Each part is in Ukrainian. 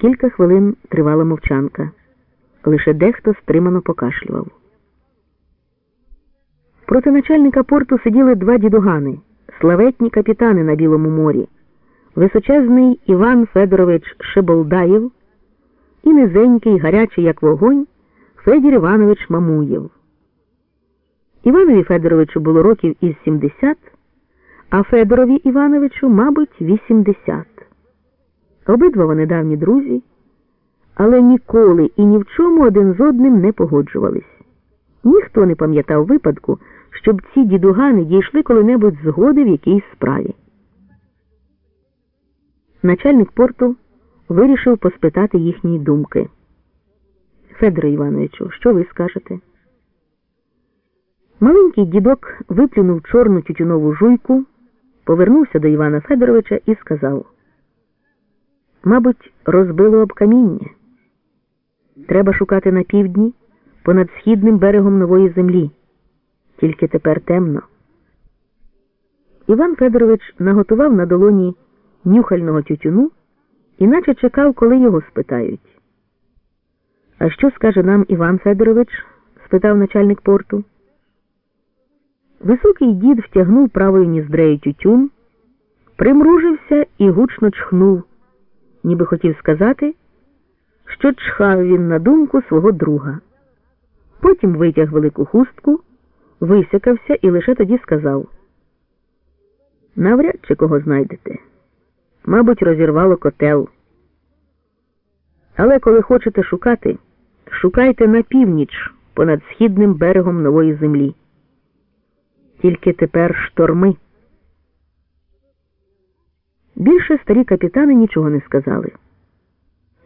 Кілька хвилин тривала мовчанка. Лише дехто стримано покашлював. Проти начальника порту сиділи два дідугани, славетні капітани на Білому морі, височезний Іван Федорович Шеболдаєв і низенький, гарячий, як вогонь, Федір Іванович Мамуєв. Іванові Федоровичу було років із 70, а Федорові Івановичу, мабуть, 80. Обидва вони давні друзі, але ніколи і ні в чому один з одним не погоджувались. Ніхто не пам'ятав випадку, щоб ці дідугани дійшли коли-небудь згоди в якійсь справі. Начальник порту вирішив поспитати їхні думки. Федоре Івановичу, що ви скажете? Маленький дідок виплюнув чорну тютюнову жуйку, повернувся до Івана Федоровича і сказав: Мабуть, розбило об каміння. Треба шукати на півдні понад східним берегом нової землі. Тільки тепер темно. Іван Федорович наготував на долоні нюхального тютюну, іначе чекав, коли його спитають. А що скаже нам Іван Федорович? спитав начальник порту. Високий дід втягнув правою ніздрею тютюн, примружився і гучно чхнув, ніби хотів сказати, що чхав він на думку свого друга. Потім витяг велику хустку, висякався і лише тоді сказав: Навряд чи кого знайдете. Мабуть, розірвало котел. Але коли хочете шукати, шукайте на північ понад східним берегом нової землі. Тільки тепер шторми. Більше старі капітани нічого не сказали.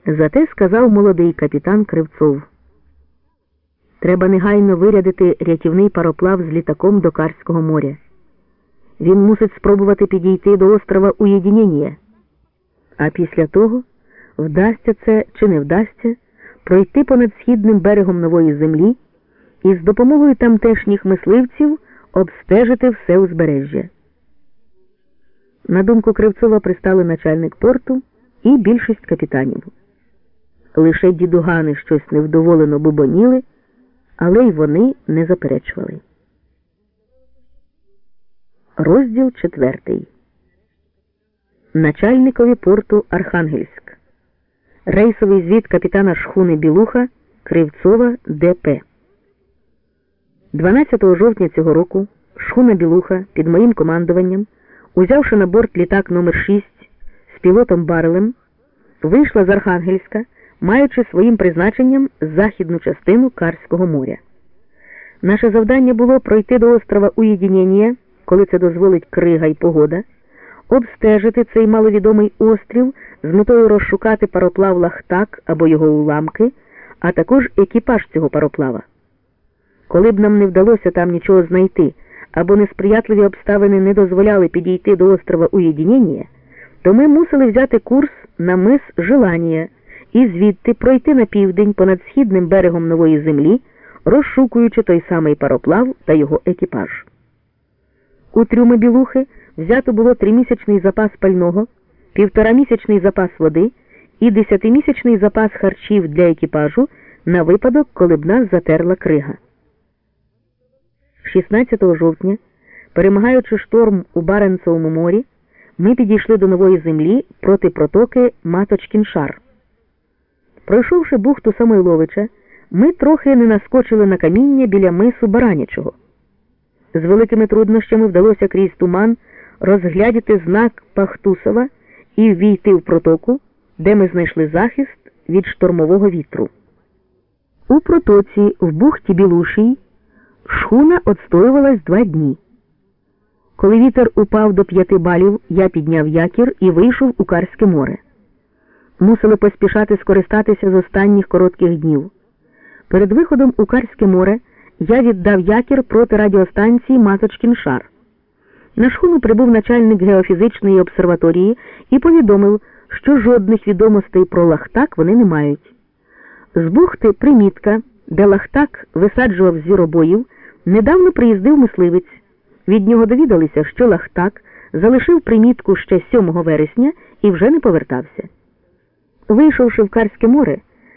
Зате сказав молодий капітан Кривцов. Треба негайно вирядити рятівний пароплав з літаком до Карського моря. Він мусить спробувати підійти до острова Уєдінення. А після того вдасться це чи не вдасться пройти понад східним берегом нової землі і з допомогою тамтешніх мисливців обстежити все узбережжя. На думку Кривцова пристали начальник порту і більшість капітанів. Лише дідугани щось невдоволено бубоніли, але й вони не заперечували. Розділ четвертий. Начальникові порту Архангельськ. Рейсовий звіт капітана Шхуни Білуха Кривцова ДП. 12 жовтня цього року Шхуна Білуха під моїм командуванням, узявши на борт літак номер 6 з пілотом Барелем, вийшла з Архангельська, маючи своїм призначенням західну частину Карського моря. Наше завдання було пройти до острова Уєдінення, коли це дозволить крига і погода, обстежити цей маловідомий острів з метою розшукати пароплав Лахтак або його уламки, а також екіпаж цього пароплава. Коли б нам не вдалося там нічого знайти, або несприятливі обставини не дозволяли підійти до острова Уєдінення, то ми мусили взяти курс на мис Желанія і звідти пройти на південь понад східним берегом нової землі, розшукуючи той самий пароплав та його екіпаж. У трюми білухи взято було тримісячний запас пального, півторамісячний запас води і десятимісячний запас харчів для екіпажу на випадок, коли б нас затерла крига. 16 жовтня, перемагаючи шторм у Баренцевому морі, ми підійшли до нової землі проти протоки Маточкіншар. Пройшовши бухту Самойловича, ми трохи не наскочили на каміння біля мису Баранячого. З великими труднощами вдалося крізь туман розглядіти знак Пахтусова і ввійти в протоку, де ми знайшли захист від штормового вітру. У протоці в бухті Білушій шхуна отстоювалась два дні. Коли вітер упав до п'яти балів, я підняв якір і вийшов у Карське море. Мусили поспішати скористатися з останніх коротких днів. Перед виходом у Карське море я віддав якір проти радіостанції Маточкін Шар. На шхуну прибув начальник геофізичної обсерваторії і повідомив, що жодних відомостей про лахтак вони не мають. З бухти примітка, де лахтак висаджував звіробоїв, недавно приїздив мисливець. Від нього довідалися, що лахтак залишив примітку ще 7 вересня і вже не повертався. Вийшовши в Карське море,